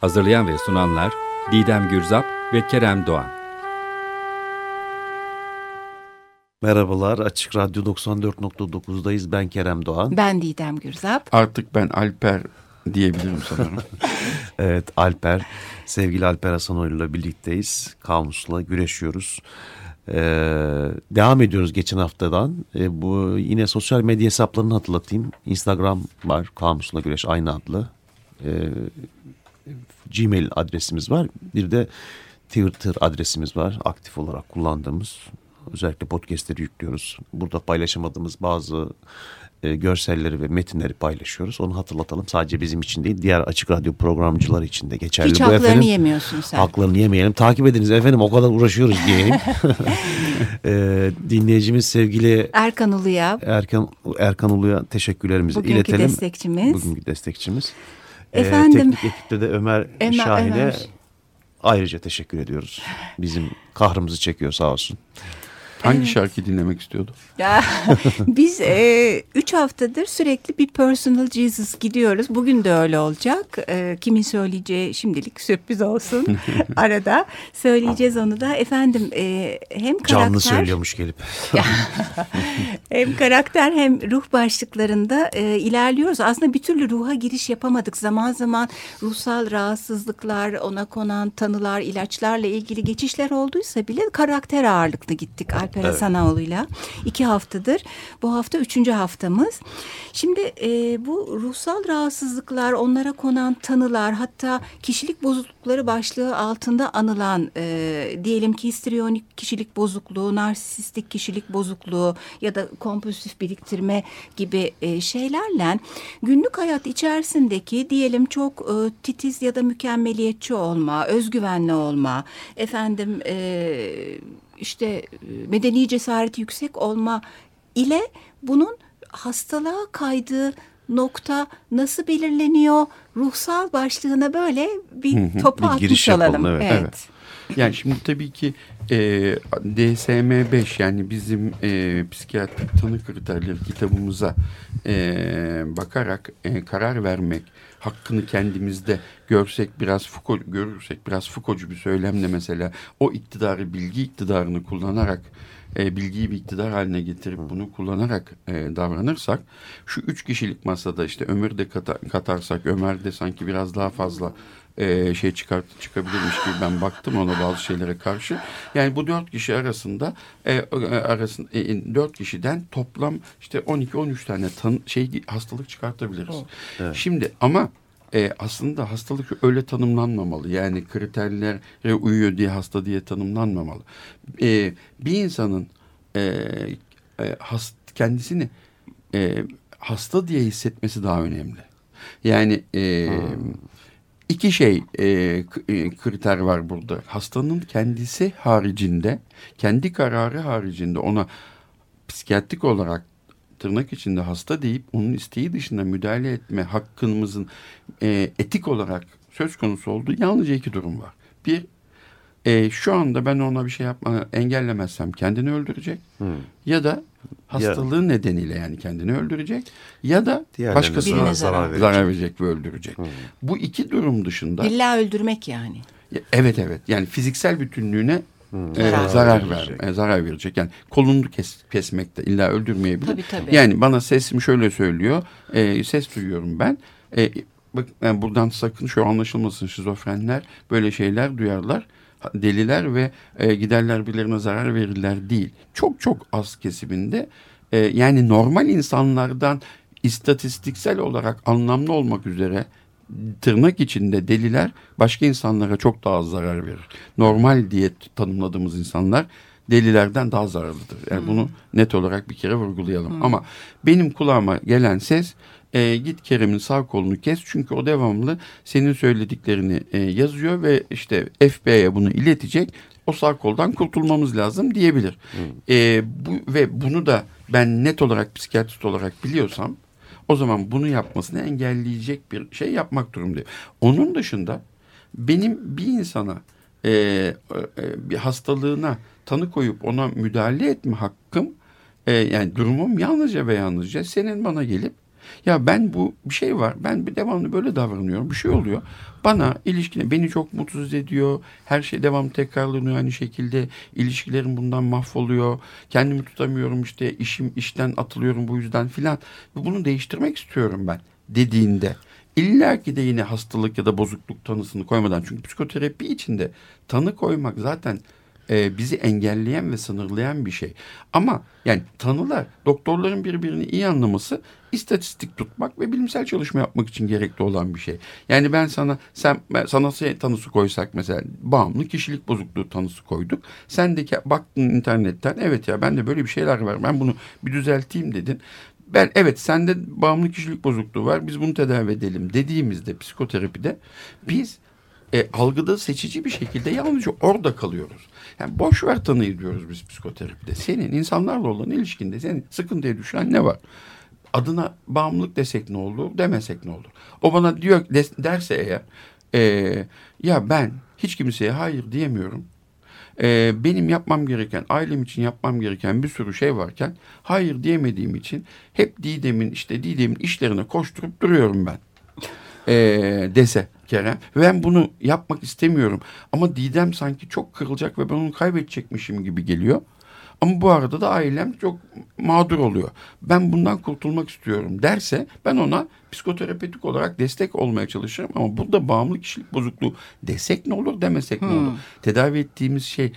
Hazırlayan ve sunanlar Didem Gürzap ve Kerem Doğan. Merhabalar, Açık Radyo 94.9'dayız. Ben Kerem Doğan. Ben Didem Gürzap. Artık ben Alper diyebilirim sanırım. evet, Alper, sevgili Alper Hasanoğlu ile birlikteyiz. Kamus'la güreşiyoruz. Ee, devam ediyoruz geçen haftadan. Ee, bu yine sosyal medya hesaplarını hatırlatayım. Instagram var, Kamus'la güreş aynı adlı. Ee, Gmail adresimiz var. Bir de Twitter adresimiz var. Aktif olarak kullandığımız. Özellikle podcastleri yüklüyoruz. Burada paylaşamadığımız bazı e, görselleri ve metinleri paylaşıyoruz. Onu hatırlatalım. Sadece bizim için değil, diğer açık radyo programcıları için de geçerli. Hiç Bu haklarını efendim, yemiyorsun sen. Haklarını yemeyelim. Takip ediniz efendim. O kadar uğraşıyoruz diyeyim. e, dinleyicimiz sevgili Erkan Ulu'ya Erkan, Erkan Ulu'ya teşekkürlerimizi Bugünkü iletelim. destekçimiz. Bugünkü destekçimiz. Efendim. E, teknik ekipte de Ömer, Ömer Şahin'e Ömer. ayrıca teşekkür ediyoruz. Bizim kahrımızı çekiyor sağ olsun. Hangi şarkı dinlemek istiyordu? Ya, biz e, üç haftadır sürekli bir Personal Jesus gidiyoruz. Bugün de öyle olacak. E, kimin söyleyeceği şimdilik sürpriz olsun. Arada söyleyeceğiz onu da. Efendim e, hem karakter... Canlı söylüyormuş gelip. hem karakter hem ruh başlıklarında e, ilerliyoruz. Aslında bir türlü ruha giriş yapamadık. Zaman zaman ruhsal rahatsızlıklar, ona konan tanılar, ilaçlarla ilgili geçişler olduysa bile karakter ağırlıklı gittik. Alper evet. Hasanoğlu'yla. iki haftadır. Bu hafta üçüncü haftamız. Şimdi e, bu ruhsal rahatsızlıklar, onlara konan tanılar, hatta kişilik bozuklukları başlığı altında anılan e, diyelim ki histriyonik kişilik bozukluğu, narsistik kişilik bozukluğu ya da kompulsif biriktirme gibi e, şeylerle günlük hayat içerisindeki diyelim çok e, titiz ya da mükemmeliyetçi olma, özgüvenli olma, efendim e, işte e, medeni cesareti yüksek olma ile bunun hastalığa kaydığı nokta nasıl belirleniyor? Ruhsal başlığına böyle bir topu bir atmış olalım. Evet. evet. evet. Yani şimdi tabii ki e, DSM-5 yani bizim e, psikiyatrik tanı kriterleri kitabımıza e, bakarak e, karar vermek, hakkını kendimizde görsek biraz Foucault, görürsek biraz Foucault'cu bir söylemle mesela o iktidarı bilgi iktidarını kullanarak e, bilgiyi bir iktidar haline getirip bunu kullanarak e, davranırsak şu üç kişilik masada işte Ömer de kata, katarsak Ömer de sanki biraz daha fazla e, şey çıkart çıkabilirmiş gibi ben baktım ona bazı şeylere karşı. Yani bu dört kişi arasında e, e arasında e, dört kişiden toplam işte 12-13 tane tan şey hastalık çıkartabiliriz. Evet. Şimdi ama e, aslında hastalık öyle tanımlanmamalı. Yani kriterlere uyuyor diye hasta diye tanımlanmamalı. E, bir insanın e, e, hast, kendisini e, hasta diye hissetmesi daha önemli. Yani e, hmm. İki şey e, e, kriter var burada. Hastanın kendisi haricinde, kendi kararı haricinde ona psikiyatrik olarak tırnak içinde hasta deyip onun isteği dışında müdahale etme hakkımızın e, etik olarak söz konusu olduğu yalnızca iki durum var. Bir, e, şu anda ben ona bir şey yapma engellemezsem kendini öldürecek hmm. ya da hastalığı ya. nedeniyle yani kendini öldürecek ya da başkasına zarar verecek. zarar verecek ve öldürecek. Hmm. Bu iki durum dışında. İlla öldürmek yani. Evet evet yani fiziksel bütünlüğüne Hmm. E, zarar ver, e, zarar verecek. Yani kolunu kes, kesmekte illa öldürmeyebilir. Tabii, tabii. Yani bana sesim şöyle söylüyor. E, ses duyuyorum ben. E, bak yani buradan sakın şu anlaşılmasın şizofrenler böyle şeyler duyarlar. Deliler ve e, giderler birilerine zarar verirler değil. Çok çok az kesiminde e, yani normal insanlardan istatistiksel olarak anlamlı olmak üzere tırnak içinde deliler başka insanlara çok daha az zarar verir. Normal diye tanımladığımız insanlar delilerden daha zararlıdır. Yani hmm. bunu net olarak bir kere vurgulayalım. Hmm. Ama benim kulağıma gelen ses E, git Kerem'in sağ kolunu kes çünkü o devamlı senin söylediklerini e, yazıyor ve işte FBI'ye bunu iletecek. O sağ koldan kurtulmamız lazım diyebilir. E, bu ve bunu da ben net olarak psikiyatrist olarak biliyorsam o zaman bunu yapmasını engelleyecek bir şey yapmak durumundayım. Onun dışında benim bir insana e, e, bir hastalığına tanı koyup ona müdahale etme hakkım e, yani durumum yalnızca ve yalnızca senin bana gelip ya ben bu bir şey var. Ben bir devamlı böyle davranıyorum. Bir şey oluyor. Bana ilişkine beni çok mutsuz ediyor. Her şey devamlı tekrarlanıyor aynı şekilde. İlişkilerim bundan mahvoluyor. Kendimi tutamıyorum işte. İşim işten atılıyorum bu yüzden filan. Bunu değiştirmek istiyorum ben dediğinde. İlla ki de yine hastalık ya da bozukluk tanısını koymadan. Çünkü psikoterapi içinde tanı koymak zaten e, bizi engelleyen ve sınırlayan bir şey. Ama yani tanılar doktorların birbirini iyi anlaması istatistik tutmak ve bilimsel çalışma yapmak için gerekli olan bir şey. Yani ben sana sen ben sana tanısı koysak mesela bağımlı kişilik bozukluğu tanısı koyduk. Sen de baktın internetten evet ya ben de böyle bir şeyler var ben bunu bir düzelteyim dedin ben evet sende bağımlı kişilik bozukluğu var biz bunu tedavi edelim dediğimizde psikoterapide biz e, algıda seçici bir şekilde yalnızca orada kalıyoruz. Yani boş ver tanıyı diyoruz biz psikoterapide. Senin insanlarla olan ilişkinde senin sıkıntıya düşen ne var? Adına bağımlılık desek ne olur, demesek ne olur? O bana diyor derse eğer e, ya ben hiç kimseye hayır diyemiyorum e, benim yapmam gereken, ailem için yapmam gereken bir sürü şey varken hayır diyemediğim için hep Didem'in işte Didem'in işlerine koşturup duruyorum ben. E, dese Kerem. Ben bunu yapmak istemiyorum. Ama Didem sanki çok kırılacak ve ben onu kaybedecekmişim gibi geliyor. Ama bu arada da ailem çok mağdur oluyor. Ben bundan kurtulmak istiyorum derse ben ona psikoterapetik olarak destek olmaya çalışırım. Ama burada bağımlı kişilik bozukluğu desek ne olur demesek hmm. ne olur. Tedavi ettiğimiz şey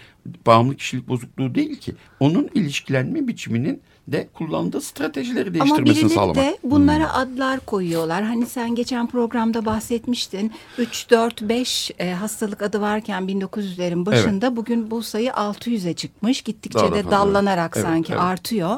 bağımlı kişilik bozukluğu değil ki. Onun ilişkilenme biçiminin de kullandığı stratejileri değiştirmesini sağlamak. Ama de bunlara hmm. adlar koyuyorlar. Hani sen geçen programda bahsetmiştin. 3, 4, 5 e, hastalık adı varken 1900'lerin başında evet. bugün bu sayı 600'e çıkmış. Gittikçe Daha de dallanarak evet, sanki evet. artıyor.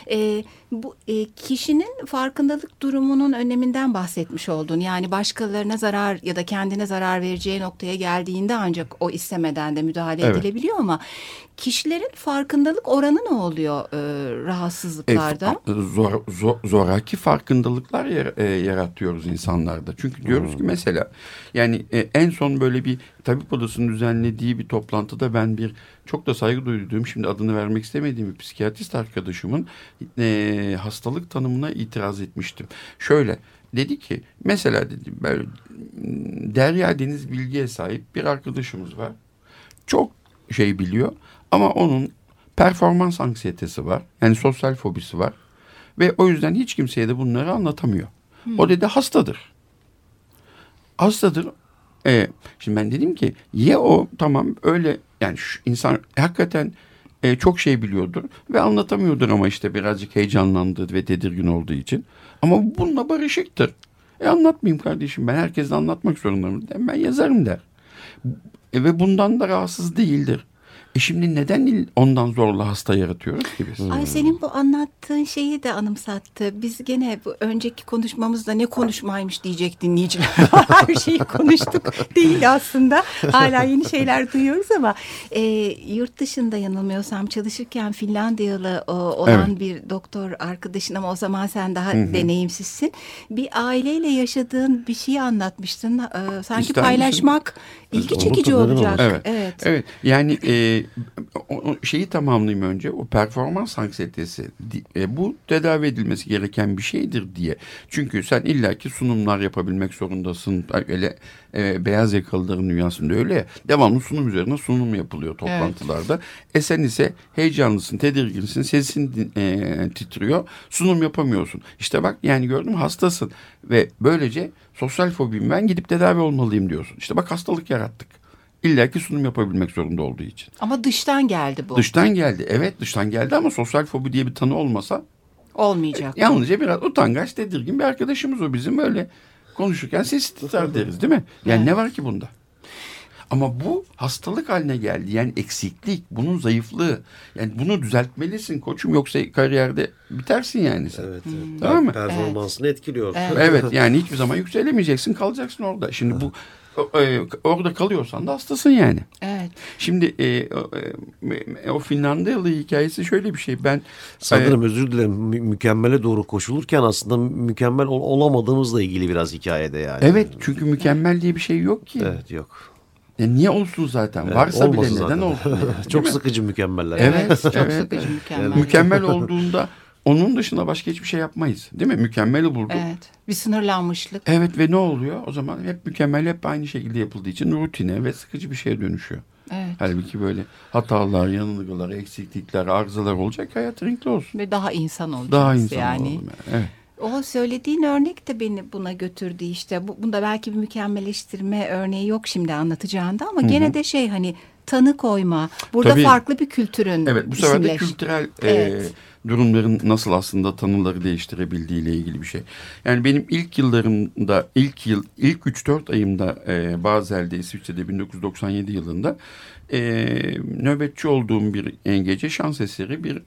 e, bu e, kişinin farkındalık durumunun öneminden bahsetmiş oldun. Yani başkalarına zarar ya da kendine zarar vereceği noktaya geldiğinde ancak o istemeden de müdahale evet. edilebiliyor ama kişilerin farkındalık oranı ne oluyor e, rahatsızlıklarda? E, zor, zor, zoraki farkındalıklar yer, e, yaratıyoruz insanlarda. Çünkü diyoruz hmm. ki mesela yani e, en son böyle bir tabip odasının düzenlediği bir toplantıda ben bir çok da saygı duyduğum şimdi adını vermek istemediğim bir psikiyatrist arkadaşımın e, hastalık tanımına itiraz etmiştim. Şöyle dedi ki mesela dedi böyle Derya Deniz bilgiye sahip bir arkadaşımız var. Çok şey biliyor ama onun performans anksiyetesi var. Yani sosyal fobisi var. Ve o yüzden hiç kimseye de bunları anlatamıyor. Hmm. O dedi hastadır. Hastadır. E, şimdi ben dedim ki ya o tamam öyle yani şu insan hakikaten e, çok şey biliyordur ve anlatamıyordur ama işte birazcık heyecanlandı ve tedirgin olduğu için. Ama bununla barışıktır. E anlatmayayım kardeşim ben herkese anlatmak zorundayım. Ben yazarım der. E, ve bundan da rahatsız değildir. E şimdi neden ondan zorla hasta yaratıyoruz ki biz? Ay senin bu anlattığın şeyi de anımsattı. Biz gene bu önceki konuşmamızda ne konuşmaymış diyecek dinleyiciler. Her şeyi konuştuk değil aslında. Hala yeni şeyler duyuyoruz ama e, yurt dışında yanılmıyorsam çalışırken Finlandiyalı o, olan evet. bir doktor arkadaşın ama o zaman sen daha Hı-hı. deneyimsizsin. Bir aileyle yaşadığın bir şeyi anlatmıştın. E, sanki İster paylaşmak misin? ilgi çekici olacak. Evet. evet. Evet. Yani e, o şeyi tamamlayayım önce. O performans anksiyetesi e, bu tedavi edilmesi gereken bir şeydir diye. Çünkü sen illaki sunumlar yapabilmek zorundasın. Öyle e, beyaz yakalıların dünyasında öyle ya. Devamlı sunum üzerine sunum yapılıyor toplantılarda. Evet. E sen ise heyecanlısın, tedirginsin, sesin e, titriyor. Sunum yapamıyorsun. İşte bak yani gördüm hastasın ve böylece sosyal fobim ben gidip tedavi olmalıyım diyorsun. İşte bak hastalık yarattık. İlla ki sunum yapabilmek zorunda olduğu için. Ama dıştan geldi bu. Dıştan geldi. Evet dıştan geldi ama sosyal fobi diye bir tanı olmasa olmayacak. E, yalnızca biraz utangaç, tedirgin bir arkadaşımız o bizim öyle konuşurken ses titrer deriz değil mi? Yani evet. ne var ki bunda? Ama bu hastalık haline geldi. Yani eksiklik, bunun zayıflığı. Yani bunu düzeltmelisin koçum yoksa kariyerde bitersin yani sen. Evet. evet. Tamam mı? Performansını etkiliyor. Evet yani hiçbir zaman yükselemeyeceksin kalacaksın orada. Şimdi bu orada kalıyorsan da hastasın yani. Evet. Şimdi e, o, e, o Finlandiyalı hikayesi şöyle bir şey. Ben Sanırım özür dilerim mü- mükemmele doğru koşulurken aslında mükemmel ol- olamadığımızla ilgili biraz hikayede yani. evet çünkü mükemmel diye bir şey yok ki. Evet yok. Ya niye olsun zaten? Evet, Varsa bile olmasın neden zaten. olsun? yani, Çok mi? sıkıcı mükemmeller. Evet, Çok evet. sıkıcı mükemmel. Mükemmel olduğunda onun dışında başka hiçbir şey yapmayız. Değil mi? Mükemmeli bulduk. Evet. Evet. Bir sınırlanmışlık. ve ne oluyor? O zaman hep mükemmel hep aynı şekilde yapıldığı için rutine ve sıkıcı bir şeye dönüşüyor. Evet. Halbuki böyle hatalar, yanılgılar, eksiklikler, arızalar olacak hayat renkli olsun. Ve daha insan olacağız Daha insan yani. olalım. Yani. Evet. O söylediğin örnek de beni buna götürdü işte. Bu, bunda belki bir mükemmelleştirme örneği yok şimdi anlatacağında ama gene de şey hani tanı koyma. Burada Tabii. farklı bir kültürün Evet bu sefer de kültürel e, Evet. Durumların nasıl aslında tanıları değiştirebildiği ile ilgili bir şey. Yani benim ilk yıllarımda ilk yıl ilk 3-4 ayımda e, Bazel'de İsviçre'de 1997 yılında e, nöbetçi olduğum bir e, gece şans eseri bir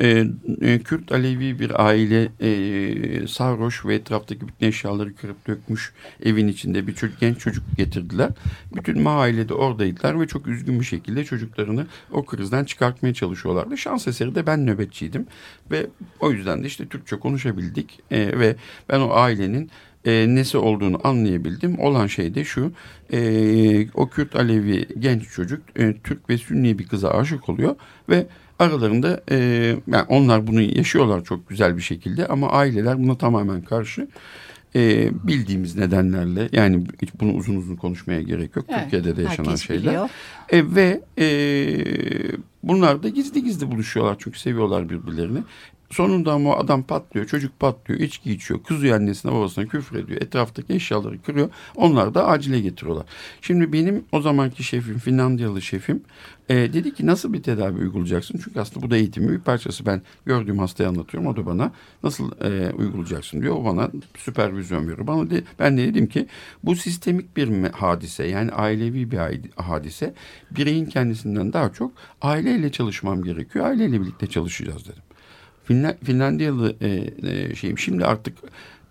e, e, Kürt Alevi bir aile e, sarhoş ve etraftaki bütün eşyaları kırıp dökmüş evin içinde bir çocuk, genç çocuk getirdiler. Bütün mahalle de oradaydılar ve çok üzgün bir şekilde çocuklarını o krizden çıkartmaya çalışıyorlardı. Şans eseri de ben nöbetçiydim ve o yüzden de işte Türkçe konuşabildik E, ve ben o ailenin e, nesi olduğunu anlayabildim. Olan şey de şu, e, o Kürt Alevi genç çocuk e, Türk ve Sünni bir kıza aşık oluyor ve aralarında e, yani onlar bunu yaşıyorlar çok güzel bir şekilde ama aileler buna tamamen karşı. E, bildiğimiz nedenlerle yani hiç bunu uzun uzun konuşmaya gerek yok. Evet, Türkiye'de de yaşanan şeyler. biliyor. E, ve e, bunlar da gizli gizli buluşuyorlar çünkü seviyorlar birbirlerini. Sonunda ama adam patlıyor, çocuk patlıyor, içki içiyor, kızıyor annesine babasına küfür ediyor, etraftaki eşyaları kırıyor. Onlar da acile getiriyorlar. Şimdi benim o zamanki şefim, Finlandiyalı şefim e, dedi ki nasıl bir tedavi uygulayacaksın? Çünkü aslında bu da eğitimin bir parçası. Ben gördüğüm hastayı anlatıyorum, o da bana nasıl e, uygulayacaksın diyor. O bana süpervizyon veriyor. Bana de, ben de dedim ki bu sistemik bir hadise yani ailevi bir hadise. Bireyin kendisinden daha çok aileyle çalışmam gerekiyor. Aileyle birlikte çalışacağız dedim. Finla- Finlandiyalı e, e, şeyim şimdi artık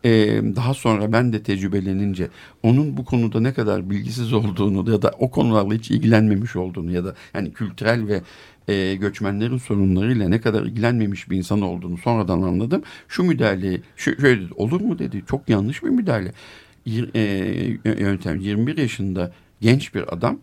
e, daha sonra ben de tecrübelenince onun bu konuda ne kadar bilgisiz olduğunu ya da o konularla hiç ilgilenmemiş olduğunu ya da yani kültürel ve e, göçmenlerin sorunlarıyla ne kadar ilgilenmemiş bir insan olduğunu sonradan anladım. Şu müdahaleyi şöyle dedi, olur mu dedi çok yanlış bir müdahale. Yir- e, yöntem 21 yaşında genç bir adam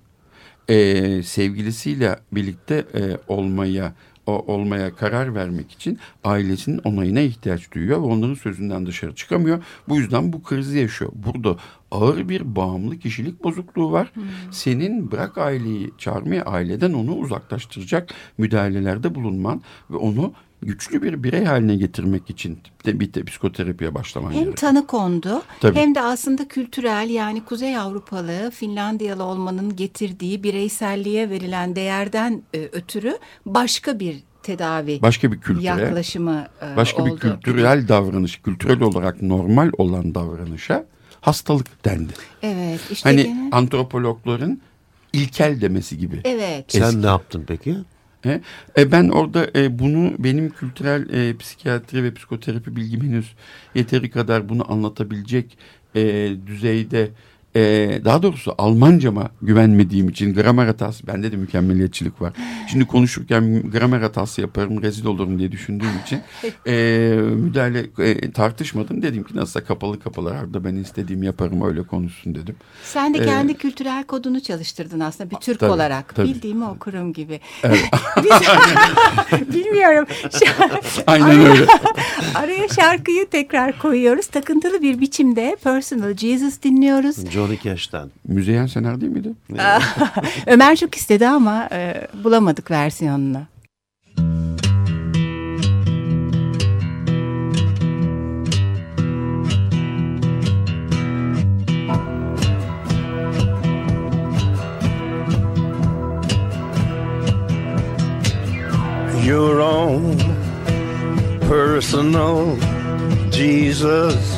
e, sevgilisiyle birlikte e, olmaya olmaya karar vermek için ailesinin onayına ihtiyaç duyuyor ve onların sözünden dışarı çıkamıyor. Bu yüzden bu krizi yaşıyor. Burada ağır bir bağımlı kişilik bozukluğu var. Senin bırak aileyi çağırmaya aileden onu uzaklaştıracak müdahalelerde bulunman ve onu güçlü bir birey haline getirmek için de bir de psikoterapiye başlaman Hem gerekiyor. tanı kondu Tabii. hem de aslında kültürel yani Kuzey Avrupalı Finlandiyalı olmanın getirdiği bireyselliğe verilen değerden e, ötürü başka bir tedavi Başka bir kültüre, yaklaşımı e, başka oldu. bir kültürel davranış, kültürel olarak normal olan davranışa hastalık dendi. Evet işte Hani gene- antropologların ilkel demesi gibi. evet. Sen Eski. ne yaptın peki? E, e, ben orada e, bunu benim kültürel e, psikiyatri ve psikoterapi bilgim henüz yeteri kadar bunu anlatabilecek e, düzeyde e, daha doğrusu Almancama güvenmediğim için gramer hatası bende de mükemmeliyetçilik var. Şimdi konuşurken gramer hatası yaparım rezil olurum diye düşündüğüm için e, müdahale e, tartışmadım. Dedim ki nasılsa kapalı kapalı arada ben istediğimi yaparım öyle konuşsun dedim. Sen de Ee, kendi kültürel kodunu çalıştırdın aslında bir Türk tabii, olarak. tabii. Bildiğimi okurum gibi. Biz- Bilmiyorum. Aynen öyle. Araya şarkıyı tekrar koyuyoruz. Takıntılı bir biçimde Personal Jesus dinliyoruz. Johnny Cash'ten. Müzeyyen Sener değil miydi? Ömer çok istedi ama e, bulamadık versiyonunu. your own personal Jesus.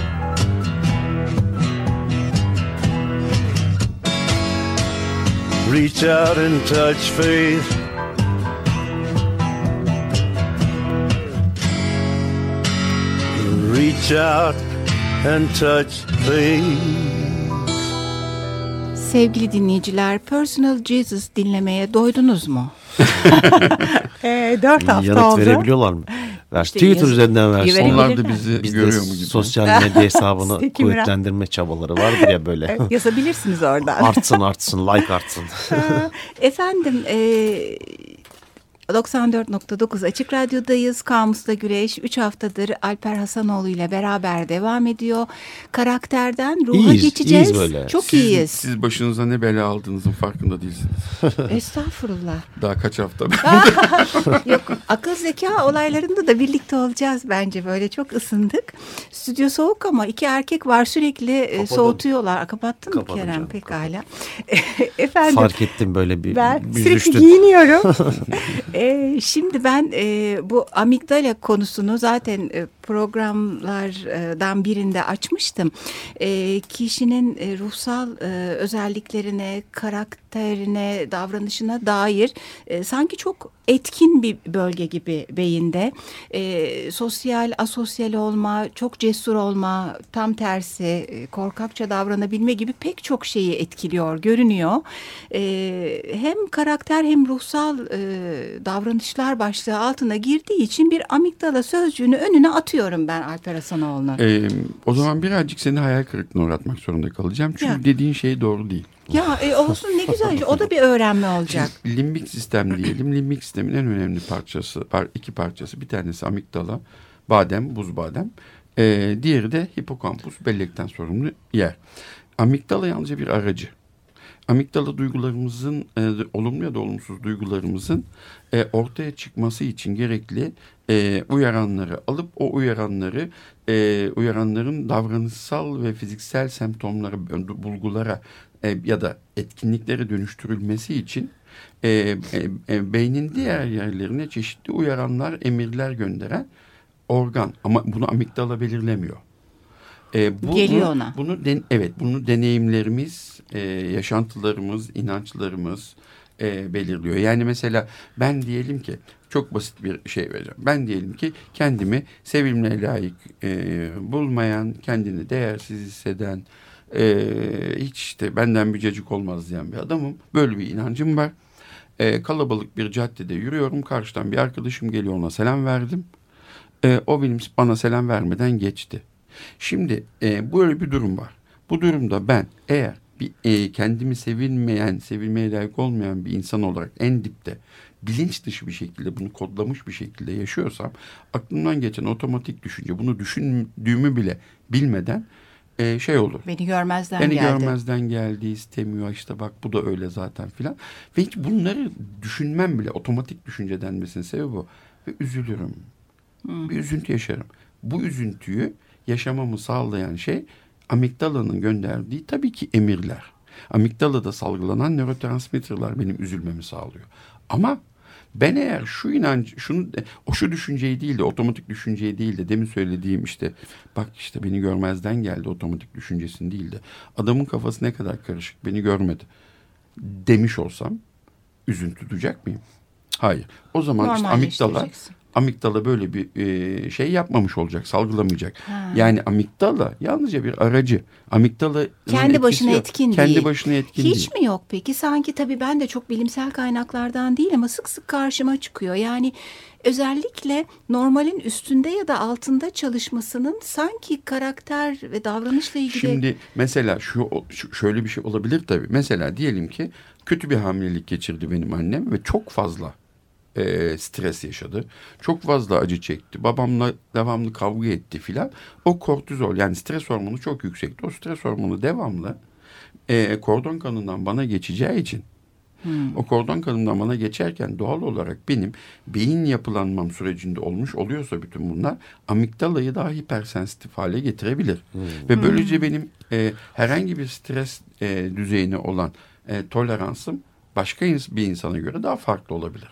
Reach out and touch faith. Reach out and touch faith. Sevgili dinleyiciler, Personal Jesus dinlemeye doydunuz mu? E, dört hafta Yanıt oldu. verebiliyorlar mı? Ver. İşte Twitter yaz- üzerinden versin. Onlar da bizi Bizde görüyor mu gibi. sosyal medya hesabını kuvvetlendirme çabaları vardır ya böyle. Evet, Yazabilirsiniz oradan. artsın artsın like artsın. Efendim, e, 94.9 Açık Radyo'dayız. Kamus'ta Güreş 3 haftadır Alper Hasanoğlu ile beraber devam ediyor. Karakterden ruha İyiyiz, geçeceğiz. iyiyiz böyle. Çok Siz, iyiyiz. siz başınıza ne bela aldığınızın farkında değilsiniz. Estağfurullah. Daha kaç hafta. Yok akıl zeka olaylarında da birlikte olacağız bence böyle çok ısındık. Stüdyo soğuk ama iki erkek var sürekli e, Kapadım. soğutuyorlar. Kapattın mı Kerem canım, pekala. Efendim Fark ettim böyle bir Ben sürekli büzüştün. giyiniyorum. E, şimdi ben e, bu amigdala konusunu zaten e, programlardan birinde açmıştım. E, kişinin e, ruhsal e, özelliklerine, karakterine, davranışına dair e, sanki çok etkin bir bölge gibi beyinde. E, sosyal, asosyal olma, çok cesur olma, tam tersi e, korkakça davranabilme gibi pek çok şeyi etkiliyor, görünüyor. E, hem karakter hem ruhsal e, davranışlar başlığı altına girdiği için bir amigdala sözcüğünü önüne atıyorum ben Alper Hasanoğlu'na. Ee, o zaman birazcık seni hayal kırıklığına uğratmak zorunda kalacağım. Çünkü Ya. dediğin şey doğru değil. Ya e, olsun ne güzel o da bir öğrenme olacak. Limbik sistem diyelim. Limbik sistemin en önemli parçası, par, iki parçası. Bir tanesi amigdala, badem, buz badem. Ee, diğeri de hipokampus, bellekten sorumlu yer. Amigdala yalnızca bir aracı. Amigdala duygularımızın, e, olumlu ya da olumsuz duygularımızın e, ortaya çıkması için gerekli e, uyaranları alıp o uyaranları e, uyaranların davranışsal ve fiziksel semptomlara, e, bulgulara e, ya da etkinliklere dönüştürülmesi için e, e, e, beynin diğer yerlerine çeşitli uyaranlar, emirler gönderen organ ama bunu amigdala belirlemiyor. E, bu, Geliyor ona. Bunu den- evet bunu deneyimlerimiz, e, yaşantılarımız, inançlarımız e, belirliyor. Yani mesela ben diyelim ki çok basit bir şey vereceğim. Ben diyelim ki kendimi sevilmeye layık e, bulmayan, kendini değersiz hisseden, e, hiç işte benden bir cacık olmaz diyen bir adamım. Böyle bir inancım var. E, kalabalık bir caddede yürüyorum. Karşıdan bir arkadaşım geliyor ona selam verdim. E, o benim bana selam vermeden geçti. Şimdi e, böyle bir durum var. Bu durumda ben eğer bir e, kendimi sevilmeyen, sevilmeye layık olmayan bir insan olarak en dipte bilinç dışı bir şekilde bunu kodlamış bir şekilde yaşıyorsam aklımdan geçen otomatik düşünce bunu düşündüğümü bile bilmeden e, şey olur. Beni görmezden Beni geldi. görmezden geldi istemiyor işte bak bu da öyle zaten filan. Ve hiç bunları düşünmem bile otomatik düşünce denmesinin sebebi bu. Ve üzülürüm. Bir üzüntü yaşarım. Bu üzüntüyü yaşamamı sağlayan şey amigdalanın gönderdiği tabii ki emirler. Amigdalada salgılanan nörotransmitterler benim üzülmemi sağlıyor. Ama ben eğer şu inanç, şunu, o şu düşünceyi değil de otomatik düşünceyi değil de demin söylediğim işte bak işte beni görmezden geldi otomatik düşüncesini değil de adamın kafası ne kadar karışık beni görmedi demiş olsam üzüntü duyacak mıyım? Hayır. O zaman işte amigdala. Amigdala böyle bir e, şey yapmamış olacak, salgılamayacak. Ha. Yani amigdala yalnızca bir aracı. Amigdala Kendi başına etkin Kendi değil. başına etkin Hiç değil. mi yok peki? Sanki tabii ben de çok bilimsel kaynaklardan değil ama sık sık karşıma çıkıyor. Yani özellikle normalin üstünde ya da altında çalışmasının sanki karakter ve davranışla ilgili Şimdi mesela şu, şu şöyle bir şey olabilir tabii. Mesela diyelim ki kötü bir hamilelik geçirdi benim annem ve çok fazla e, stres yaşadı. Çok fazla acı çekti. Babamla devamlı kavga etti filan. O kortizol yani stres hormonu çok yüksekti. O stres hormonu devamlı e, kordon kanından bana geçeceği için o kordon kanından bana geçerken doğal olarak benim beyin yapılanmam sürecinde olmuş oluyorsa bütün bunlar amigdalayı daha hipersensitif hale getirebilir. Ve böylece benim e, herhangi bir stres e, düzeyine olan e, toleransım başka ins- bir insana göre daha farklı olabilir.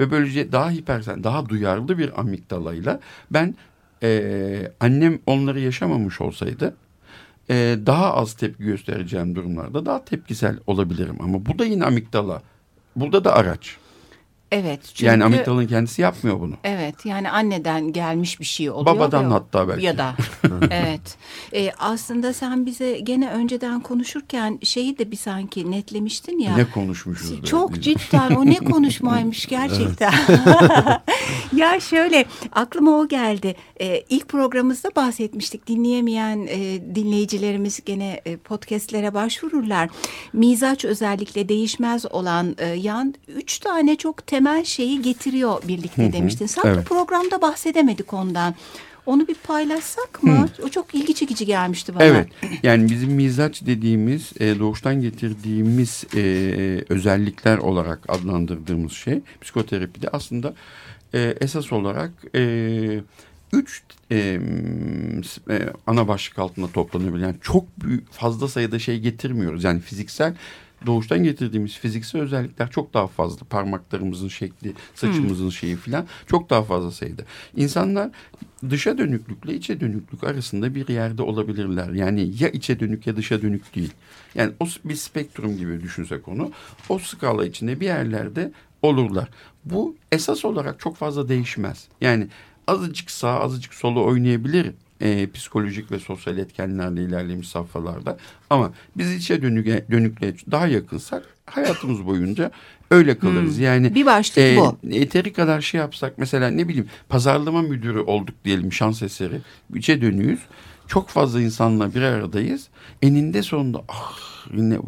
Ve böylece daha hipersen, daha duyarlı bir amigdalayla ben e, annem onları yaşamamış olsaydı e, daha az tepki göstereceğim durumlarda daha tepkisel olabilirim. Ama bu da yine amigdala. Burada da araç. Evet çünkü Yani amigdalanın kendisi yapmıyor bunu. Evet yani anneden gelmiş bir şey oluyor. Babadan ve- hatta belki. Ya da evet. Ee, aslında sen bize gene önceden konuşurken şeyi de bir sanki netlemiştin ya. Ne konuşmuşuz. be Çok biz. cidden o ne konuşmaymış gerçekten. ya şöyle aklıma o geldi. Ee, ilk programımızda bahsetmiştik. Dinleyemeyen e, dinleyicilerimiz gene e, podcastlere başvururlar. Mizaç özellikle değişmez olan e, yan üç tane çok temel şeyi getiriyor birlikte demiştin. Sanki evet. programda bahsedemedik ondan. Onu bir paylaşsak mı? O çok ilgi çekici gelmişti bana. Evet. Yani bizim mizaç dediğimiz e, doğuştan getirdiğimiz e, özellikler olarak adlandırdığımız şey psikoterapide aslında e, esas olarak e, üç e, e, ana başlık altında toplanabilir. Yani çok büyük fazla sayıda şey getirmiyoruz. Yani fiziksel doğuştan getirdiğimiz fiziksel özellikler çok daha fazla. Parmaklarımızın şekli, saçımızın şeyi filan çok daha fazla sayıda. İnsanlar dışa dönüklükle içe dönüklük arasında bir yerde olabilirler. Yani ya içe dönük ya dışa dönük değil. Yani o bir spektrum gibi düşünsek onu. O skala içinde bir yerlerde olurlar. Bu esas olarak çok fazla değişmez. Yani azıcık sağ azıcık sola oynayabilir e, psikolojik ve sosyal etkenlerle ilerlemiş safhalarda. Ama biz içe dönüke, dönükle daha yakınsak hayatımız boyunca öyle kalırız. Yani Bir başlık e, bu. Yeteri kadar şey yapsak mesela ne bileyim pazarlama müdürü olduk diyelim şans eseri. İçe dönüyoruz. Çok fazla insanla bir aradayız. Eninde sonunda ah yine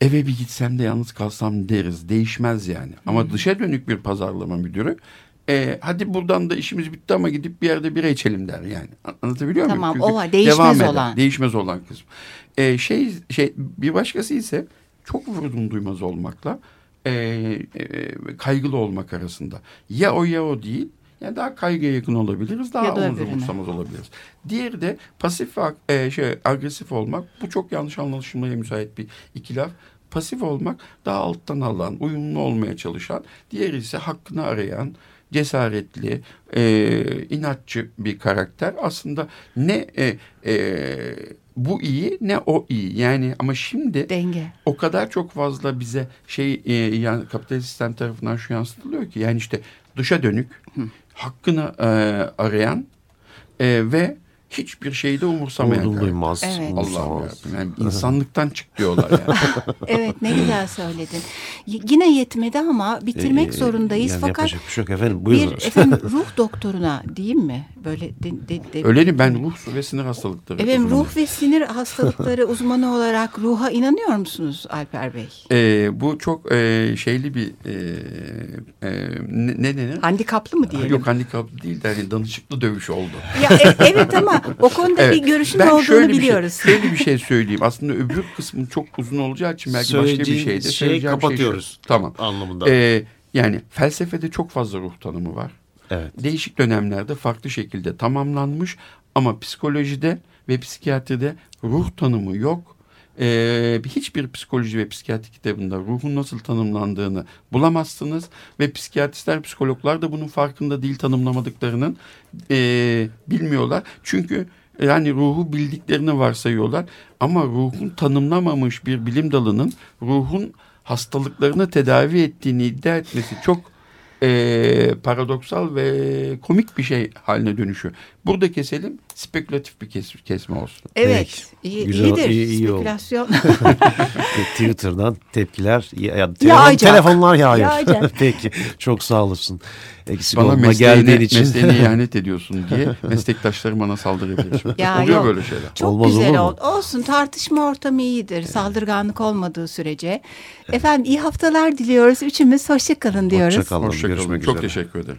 eve bir gitsem de yalnız kalsam deriz. Değişmez yani. Ama dışa dönük bir pazarlama müdürü e, hadi buradan da işimiz bitti ama gidip bir yerde bira içelim der yani. Anlatabiliyor muyum? Tamam, o var. Değişmez devam eder. olan. Değişmez olan kısmı. E, şey şey bir başkası ise çok vurdum duymaz olmakla e, e, kaygılı olmak arasında. Ya o ya o değil. Yani daha kaygıya yakın olabiliriz, daha omuz umursamaz olabiliriz. Diğeri de pasif e, şey agresif olmak. Bu çok yanlış anlaşılmaya müsait bir iki laf. Pasif olmak daha alttan alan, uyumlu olmaya çalışan. Diğeri ise hakkını arayan, cesaretli, e, inatçı bir karakter. Aslında ne e, e, bu iyi ne o iyi. Yani ama şimdi Denge. o kadar çok fazla bize şey e, yani kapitalist sistem tarafından şu yansıtılıyor ki yani işte dışa dönük, hakkını e, arayan e, ve hiçbir şeyde umursamayan. Karakter. duymaz. Evet. Allah'ım yarabbim. Yani insanlıktan çık diyorlar yani. Evet ne güzel söyledin. Y- yine yetmedi ama bitirmek Ee, zorundayız. yani Fakat yapacak bir şey yok efendim. bir Buyurun. efendim ruh doktoruna diyeyim mi? Böyle de, de, de- Öyle ben ruh ve sinir hastalıkları. Efendim uzmanıyım. ruh ve sinir hastalıkları uzmanı olarak ruha inanıyor musunuz Alper Bey? Ee, bu çok e, şeyli bir e, e, ne, ne denir? Handikaplı mı diyelim? Yok handikaplı değil de hani danışıklı dövüş oldu. Ya, e- evet ama o konuda bir görüşün Ben olduğunu şöyle bir şey- biliyoruz. şöyle bir şey söyleyeyim. Aslında öbür kısmı çok uzun olacağı için belki başka bir Söyleyeceğin şeyde şeyi söyleyeceğim şey şu. kapatıyoruz. Tamam. Anlamında. Ee, yani felsefede çok fazla ruh tanımı var. evet. Değişik dönemlerde farklı şekilde tamamlanmış ama psikolojide ve psikiyatride ruh tanımı yok. Ee, hiçbir psikoloji ve psikiyatri kitabında ruhun nasıl tanımlandığını bulamazsınız ve psikiyatristler, psikologlar da bunun farkında değil tanımlamadıklarının ee, bilmiyorlar. Çünkü yani ruhu bildiklerini varsayıyorlar ama ruhun tanımlamamış bir bilim dalının ruhun hastalıklarını tedavi ettiğini iddia etmesi çok e, paradoksal ve komik bir şey haline dönüşüyor. Burada keselim spekülatif bir kes, kesme olsun. Evet. iyi, Güzel, iyidir. iyi-. Spekülasyon. Twitter'dan tepkiler, ya, telefon, telefonlar yağıyor. Yağacak. Peki, çok sağ olasın. Eksik Bana olma mesleğine, geldiğin için. mesleğine ihanet ediyorsun diye meslektaşlarım bana saldırabilir. Ya Oluyor yok. böyle şeyler. Çok Olmaz güzel olur mu? oldu. Olsun tartışma ortamı iyidir. Saldırganlık olmadığı sürece. Efendim iyi haftalar diliyoruz. Üçümüz hoşça kalın diyoruz. Hoşça kalın. Görüşmek Çok üzere. teşekkür ederim.